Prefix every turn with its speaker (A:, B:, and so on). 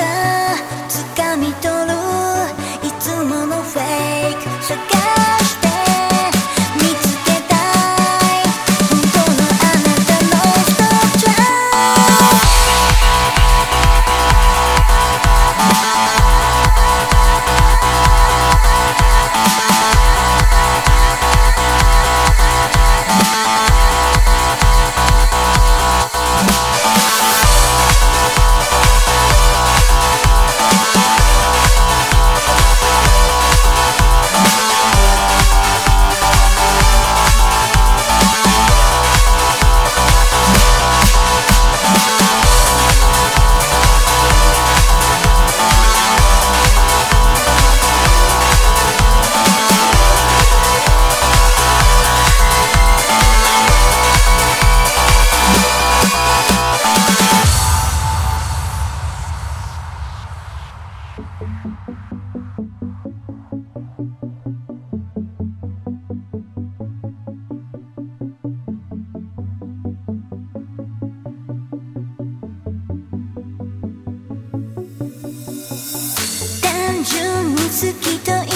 A: た。掴み取る好きと